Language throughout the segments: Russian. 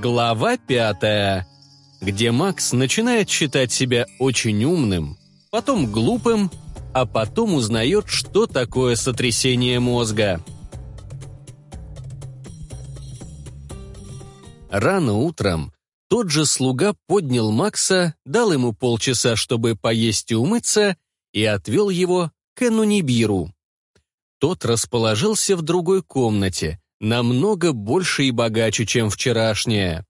Глава пятая, где Макс начинает считать себя очень умным, потом глупым, а потом узнает, что такое сотрясение мозга. Рано утром тот же слуга поднял Макса, дал ему полчаса, чтобы поесть и умыться, и отвел его к Энунибиру. Тот расположился в другой комнате, намного больше и богаче, чем вчерашняя.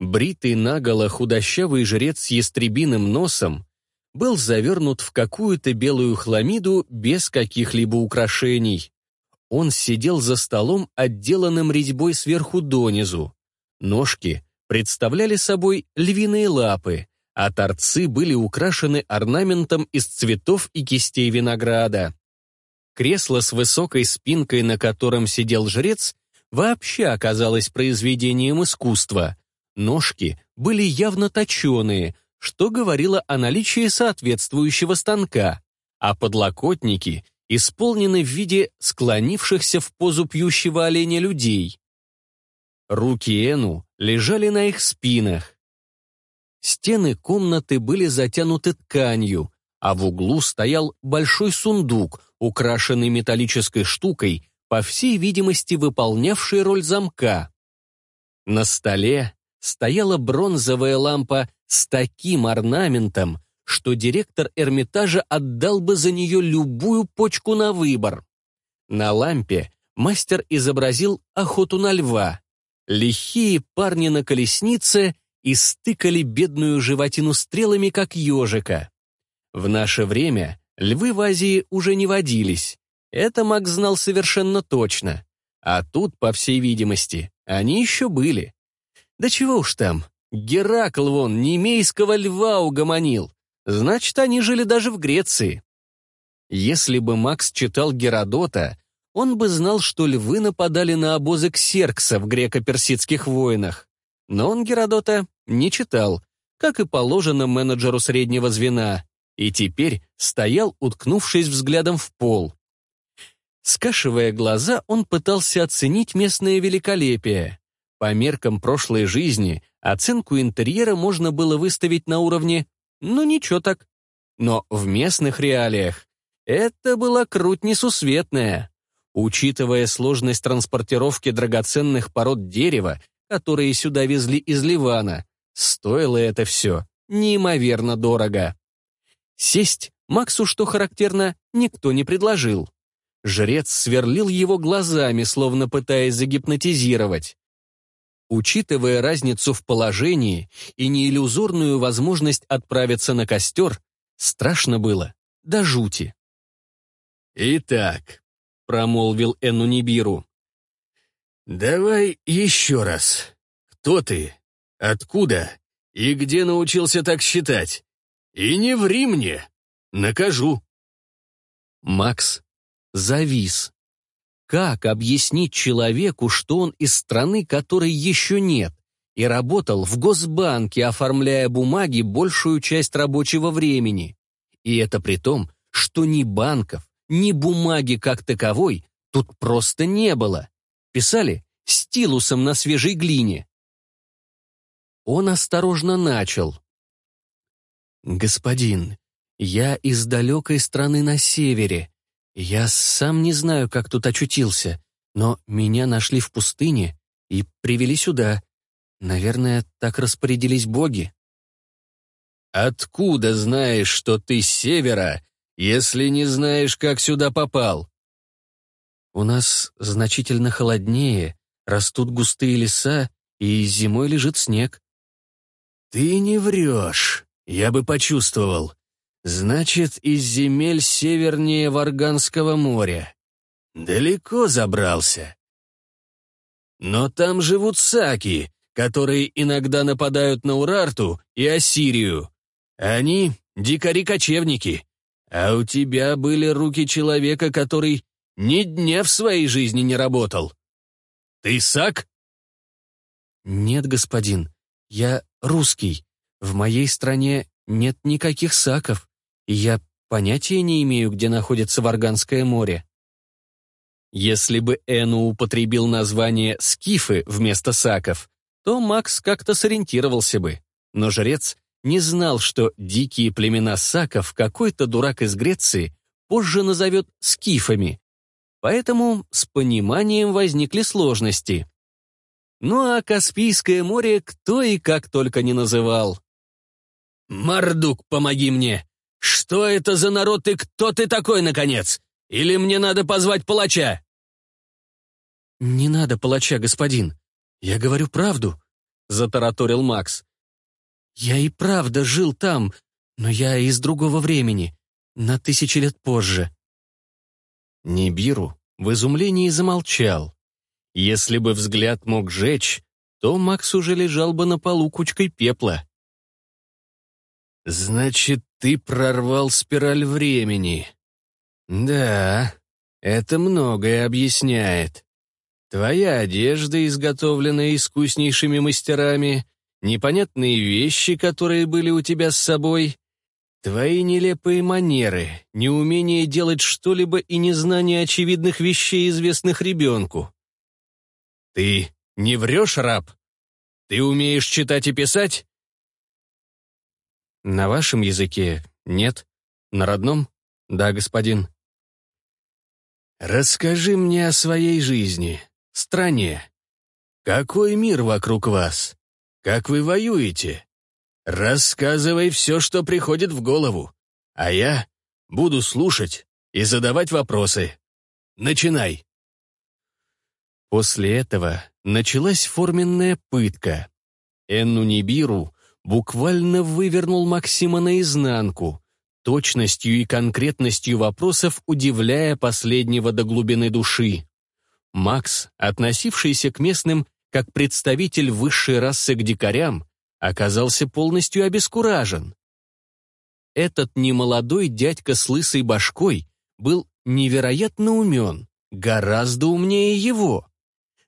Бритый наголо худощавый жрец с ястребиным носом был завернут в какую-то белую хламиду без каких-либо украшений. Он сидел за столом, отделанным резьбой сверху донизу. Ножки представляли собой львиные лапы, а торцы были украшены орнаментом из цветов и кистей винограда. Кресло с высокой спинкой, на котором сидел жрец, вообще оказалось произведением искусства. Ножки были явно точеные, что говорило о наличии соответствующего станка, а подлокотники исполнены в виде склонившихся в позу пьющего оленя людей. Руки Эну лежали на их спинах. Стены комнаты были затянуты тканью, а в углу стоял большой сундук, украшенный металлической штукой, по всей видимости выполнявший роль замка. На столе стояла бронзовая лампа с таким орнаментом, что директор Эрмитажа отдал бы за нее любую почку на выбор. На лампе мастер изобразил охоту на льва. Лихие парни на колеснице истыкали бедную животину стрелами, как ежика. В наше время львы в Азии уже не водились. Это Макс знал совершенно точно. А тут, по всей видимости, они еще были. Да чего уж там, Геракл вон немейского льва угомонил. Значит, они жили даже в Греции. Если бы Макс читал Геродота, он бы знал, что львы нападали на обозы Ксеркса в греко-персидских войнах. Но он Геродота не читал, как и положено менеджеру среднего звена и теперь стоял, уткнувшись взглядом в пол. Скашивая глаза, он пытался оценить местное великолепие. По меркам прошлой жизни оценку интерьера можно было выставить на уровне «ну ничего так». Но в местных реалиях это была круть несусветная. Учитывая сложность транспортировки драгоценных пород дерева, которые сюда везли из Ливана, стоило это все неимоверно дорого. Сесть Максу, что характерно, никто не предложил. Жрец сверлил его глазами, словно пытаясь загипнотизировать. Учитывая разницу в положении и неиллюзорную возможность отправиться на костер, страшно было до жути. «Итак», — промолвил Энунибиру, — «давай еще раз. Кто ты? Откуда? И где научился так считать?» «И не ври мне! Накажу!» Макс завис. Как объяснить человеку, что он из страны, которой еще нет, и работал в Госбанке, оформляя бумаги большую часть рабочего времени? И это при том, что ни банков, ни бумаги как таковой тут просто не было. Писали стилусом на свежей глине. Он осторожно начал. «Господин, я из далекой страны на севере. Я сам не знаю, как тут очутился, но меня нашли в пустыне и привели сюда. Наверное, так распорядились боги». «Откуда знаешь, что ты с севера, если не знаешь, как сюда попал?» «У нас значительно холоднее, растут густые леса, и зимой лежит снег». «Ты не врешь», я бы почувствовал. Значит, из земель севернее Варганского моря. Далеко забрался. Но там живут саки, которые иногда нападают на Урарту и Ассирию. Они — дикари-кочевники. А у тебя были руки человека, который ни дня в своей жизни не работал. Ты сак? Нет, господин, я русский. В моей стране нет никаких саков, и я понятия не имею, где находится Варганское море. Если бы Эну употребил название «скифы» вместо «саков», то Макс как-то сориентировался бы. Но жрец не знал, что дикие племена саков какой-то дурак из Греции позже назовет скифами. Поэтому с пониманием возникли сложности. Ну а Каспийское море кто и как только не называл. «Мордук, помоги мне! Что это за народ и кто ты такой, наконец? Или мне надо позвать палача?» «Не надо палача, господин. Я говорю правду», — затараторил Макс. «Я и правда жил там, но я из другого времени, на тысячи лет позже». Нибиру в изумлении замолчал. Если бы взгляд мог жечь, то Макс уже лежал бы на полу кучкой пепла. «Значит, ты прорвал спираль времени». «Да, это многое объясняет. Твоя одежда, изготовленная искуснейшими мастерами, непонятные вещи, которые были у тебя с собой, твои нелепые манеры, неумение делать что-либо и незнание очевидных вещей, известных ребенку». «Ты не врешь, раб? Ты умеешь читать и писать?» На вашем языке нет? На родном? Да, господин. Расскажи мне о своей жизни, стране. Какой мир вокруг вас? Как вы воюете? Рассказывай все, что приходит в голову, а я буду слушать и задавать вопросы. Начинай. После этого началась форменная пытка. Энну Нибиру буквально вывернул Максима наизнанку, точностью и конкретностью вопросов удивляя последнего до глубины души. Макс, относившийся к местным как представитель высшей расы к дикарям, оказался полностью обескуражен. Этот немолодой дядька с лысой башкой был невероятно умен, гораздо умнее его.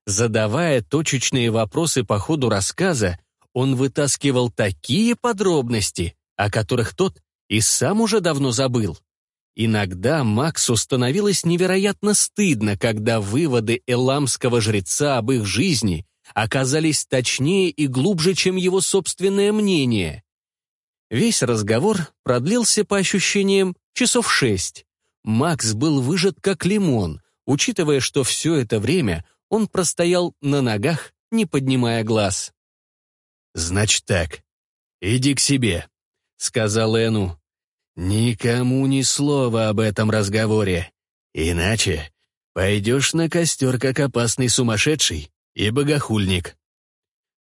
Задавая точечные вопросы по ходу рассказа, он вытаскивал такие подробности, о которых тот и сам уже давно забыл. Иногда Максу становилось невероятно стыдно, когда выводы эламского жреца об их жизни оказались точнее и глубже, чем его собственное мнение. Весь разговор продлился, по ощущениям, часов шесть. Макс был выжат как лимон, учитывая, что все это время он простоял на ногах, не поднимая глаз. «Значит так, иди к себе», — сказал Эну. «Никому ни слова об этом разговоре, иначе пойдешь на костер как опасный сумасшедший и богохульник».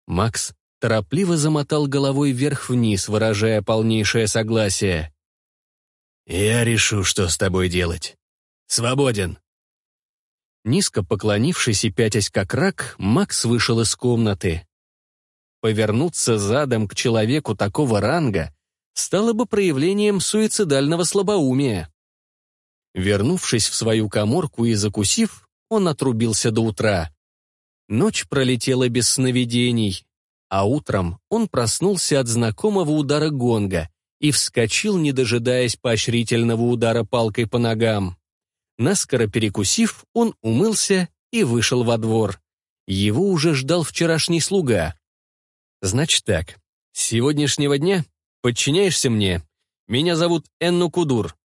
Макс торопливо замотал головой вверх-вниз, выражая полнейшее согласие. «Я решу, что с тобой делать. Свободен!» Низко поклонившись и пятясь как рак, Макс вышел из комнаты. Повернуться задом к человеку такого ранга стало бы проявлением суицидального слабоумия. Вернувшись в свою коморку и закусив, он отрубился до утра. Ночь пролетела без сновидений, а утром он проснулся от знакомого удара гонга и вскочил, не дожидаясь поощрительного удара палкой по ногам. Наскоро перекусив, он умылся и вышел во двор. Его уже ждал вчерашний слуга. Значит так, с сегодняшнего дня подчиняешься мне. Меня зовут Энну Кудур.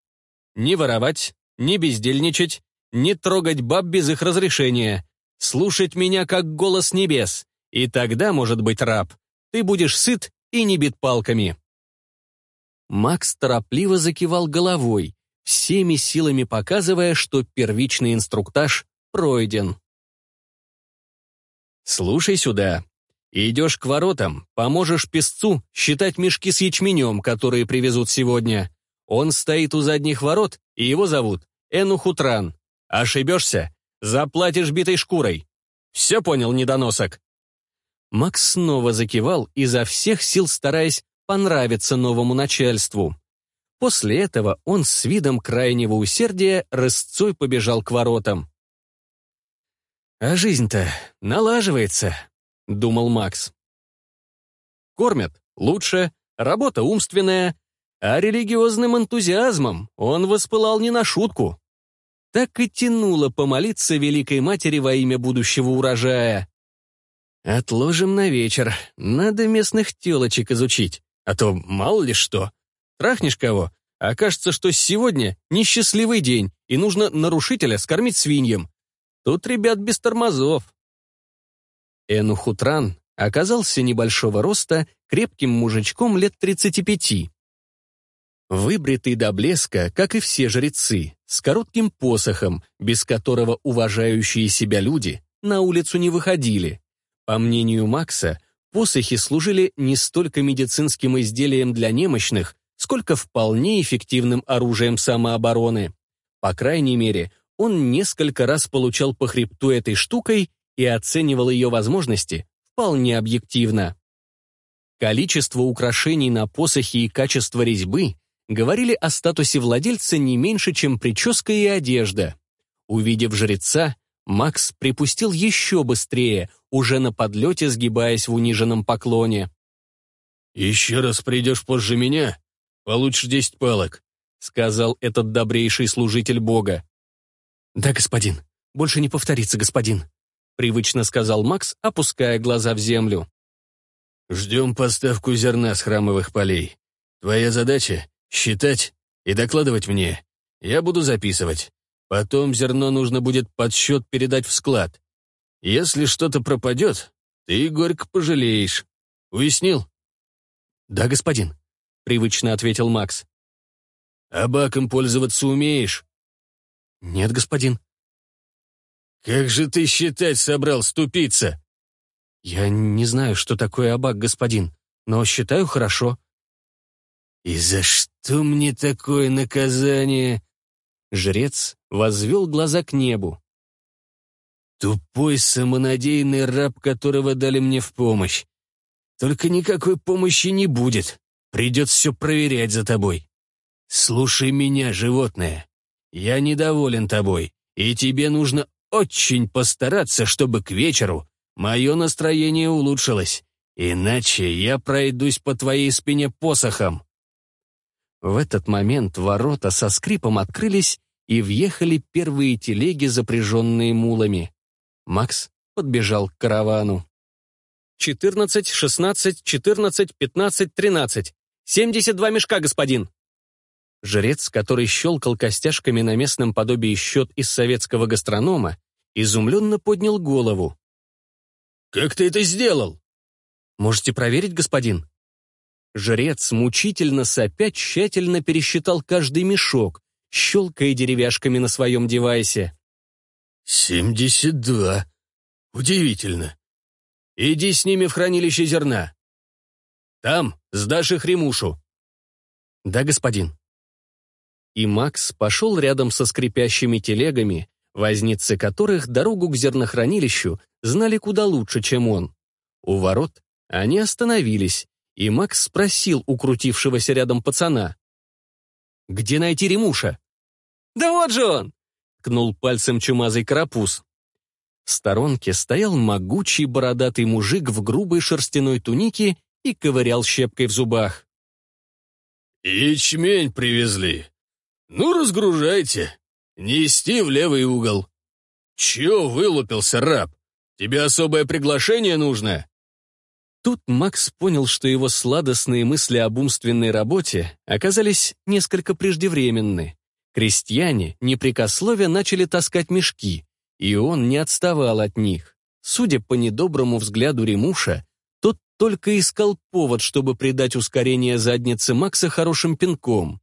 Не воровать, не бездельничать, не трогать баб без их разрешения, слушать меня как голос небес, и тогда, может быть, раб, ты будешь сыт и не бит палками». Макс торопливо закивал головой, всеми силами показывая, что первичный инструктаж пройден. «Слушай сюда», Идешь к воротам, поможешь песцу считать мешки с ячменем, которые привезут сегодня. Он стоит у задних ворот, и его зовут Энухутран. Ошибешься — заплатишь битой шкурой. Все понял, недоносок?» Макс снова закивал, изо всех сил стараясь понравиться новому начальству. После этого он с видом крайнего усердия рысцой побежал к воротам. «А жизнь-то налаживается», — думал Макс. «Кормят. Лучше. Работа умственная. А религиозным энтузиазмом он воспылал не на шутку. Так и тянуло помолиться Великой Матери во имя будущего урожая. Отложим на вечер. Надо местных телочек изучить. А то мало ли что. Трахнешь кого, а окажется, что сегодня несчастливый день, и нужно нарушителя скормить свиньям. Тут ребят без тормозов. Энухутран оказался небольшого роста, крепким мужичком лет 35. Выбритый до блеска, как и все жрецы, с коротким посохом, без которого уважающие себя люди на улицу не выходили. По мнению Макса, посохи служили не столько медицинским изделием для немощных, сколько вполне эффективным оружием самообороны. По крайней мере, он несколько раз получал по хребту этой штукой и оценивал ее возможности вполне объективно. Количество украшений на посохе и качество резьбы говорили о статусе владельца не меньше, чем прическа и одежда. Увидев жреца, Макс припустил еще быстрее, уже на подлете сгибаясь в униженном поклоне. «Еще раз придешь позже меня, получишь десять палок», сказал этот добрейший служитель бога. «Да, господин, больше не повторится, господин», привычно сказал Макс, опуская глаза в землю. «Ждем поставку зерна с храмовых полей. Твоя задача — считать и докладывать мне. Я буду записывать. Потом зерно нужно будет подсчет передать в склад. Если что-то пропадет, ты горько пожалеешь. Уяснил?» «Да, господин», — привычно ответил Макс. «А баком пользоваться умеешь?» «Нет, господин», «Как же ты считать собрал, ступица?» «Я не знаю, что такое абак, господин, но считаю хорошо». «И за что мне такое наказание?» Жрец возвел глаза к небу. «Тупой самонадеянный раб, которого дали мне в помощь. Только никакой помощи не будет. Придется все проверять за тобой. Слушай меня, животное. Я недоволен тобой, и тебе нужно очень постараться, чтобы к вечеру мое настроение улучшилось, иначе я пройдусь по твоей спине посохом». В этот момент ворота со скрипом открылись и въехали первые телеги, запряженные мулами. Макс подбежал к каравану. 14, 16, 14, 15, 13. 72 мешка, господин. Жрец, который щелкал костяшками на местном подобии счет из советского гастронома, изумленно поднял голову. «Как ты это сделал?» «Можете проверить, господин?» Жрец, мучительно сопя, тщательно пересчитал каждый мешок, щелкая деревяшками на своем девайсе. «Семьдесят два. Удивительно. Иди с ними в хранилище зерна. Там сдашь их ремушу». «Да, господин». И Макс пошел рядом со скрипящими телегами, возницы которых дорогу к зернохранилищу знали куда лучше, чем он. У ворот они остановились, и Макс спросил у крутившегося рядом пацана. «Где найти Ремуша?» «Да вот же он!» — ткнул пальцем чумазый карапуз. В сторонке стоял могучий бородатый мужик в грубой шерстяной тунике и ковырял щепкой в зубах. «Ячмень привезли», «Ну, разгружайте. Нести в левый угол». «Чё вылупился, раб? Тебе особое приглашение нужно?» Тут Макс понял, что его сладостные мысли об умственной работе оказались несколько преждевременны. Крестьяне непрекословие начали таскать мешки, и он не отставал от них. Судя по недоброму взгляду Ремуша, тот только искал повод, чтобы придать ускорение заднице Макса хорошим пинком.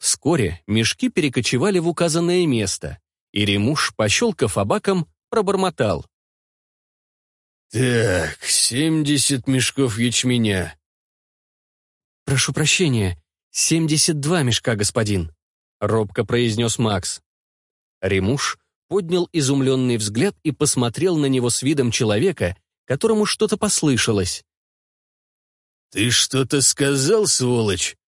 Вскоре мешки перекочевали в указанное место, и Ремуш, пощелкав абаком, пробормотал. «Так, семьдесят мешков ячменя». «Прошу прощения, семьдесят два мешка, господин», — робко произнес Макс. Ремуш поднял изумленный взгляд и посмотрел на него с видом человека, которому что-то послышалось. «Ты что-то сказал, сволочь?»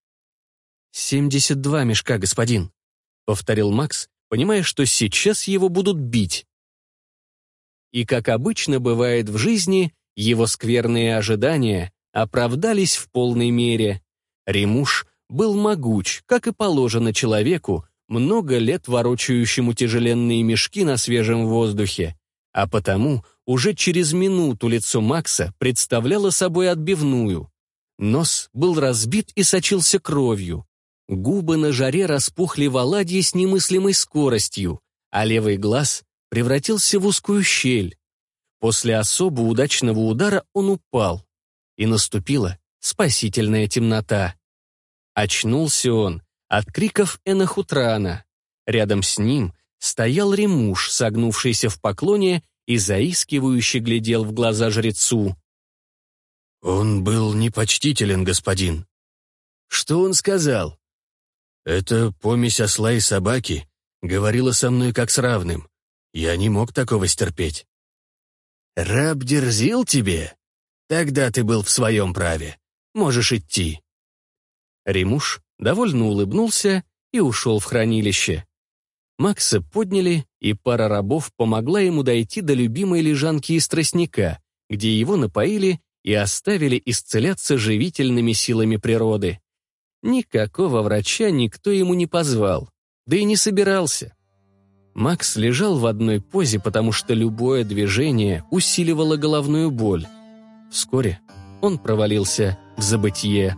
«72 мешка, господин», — повторил Макс, понимая, что сейчас его будут бить. И, как обычно бывает в жизни, его скверные ожидания оправдались в полной мере. Ремуш был могуч, как и положено человеку, много лет ворочающему тяжеленные мешки на свежем воздухе, а потому уже через минуту лицо Макса представляло собой отбивную. Нос был разбит и сочился кровью. Губы на жаре распухли в оладье с немыслимой скоростью, а левый глаз превратился в узкую щель. После особо удачного удара он упал, и наступила спасительная темнота. Очнулся он от криков Энахутрана. Рядом с ним стоял Ремуш, согнувшийся в поклоне и заискивающе глядел в глаза жрецу. «Он был непочтителен, господин». «Что он сказал?» Это помесь осла и собаки говорила со мной как с равным. Я не мог такого стерпеть. «Раб дерзил тебе? Тогда ты был в своем праве. Можешь идти». Римуш довольно улыбнулся и ушел в хранилище. Макса подняли, и пара рабов помогла ему дойти до любимой лежанки из тростника, где его напоили и оставили исцеляться живительными силами природы. Никакого врача никто ему не позвал, да и не собирался. Макс лежал в одной позе, потому что любое движение усиливало головную боль. Вскоре он провалился в забытье.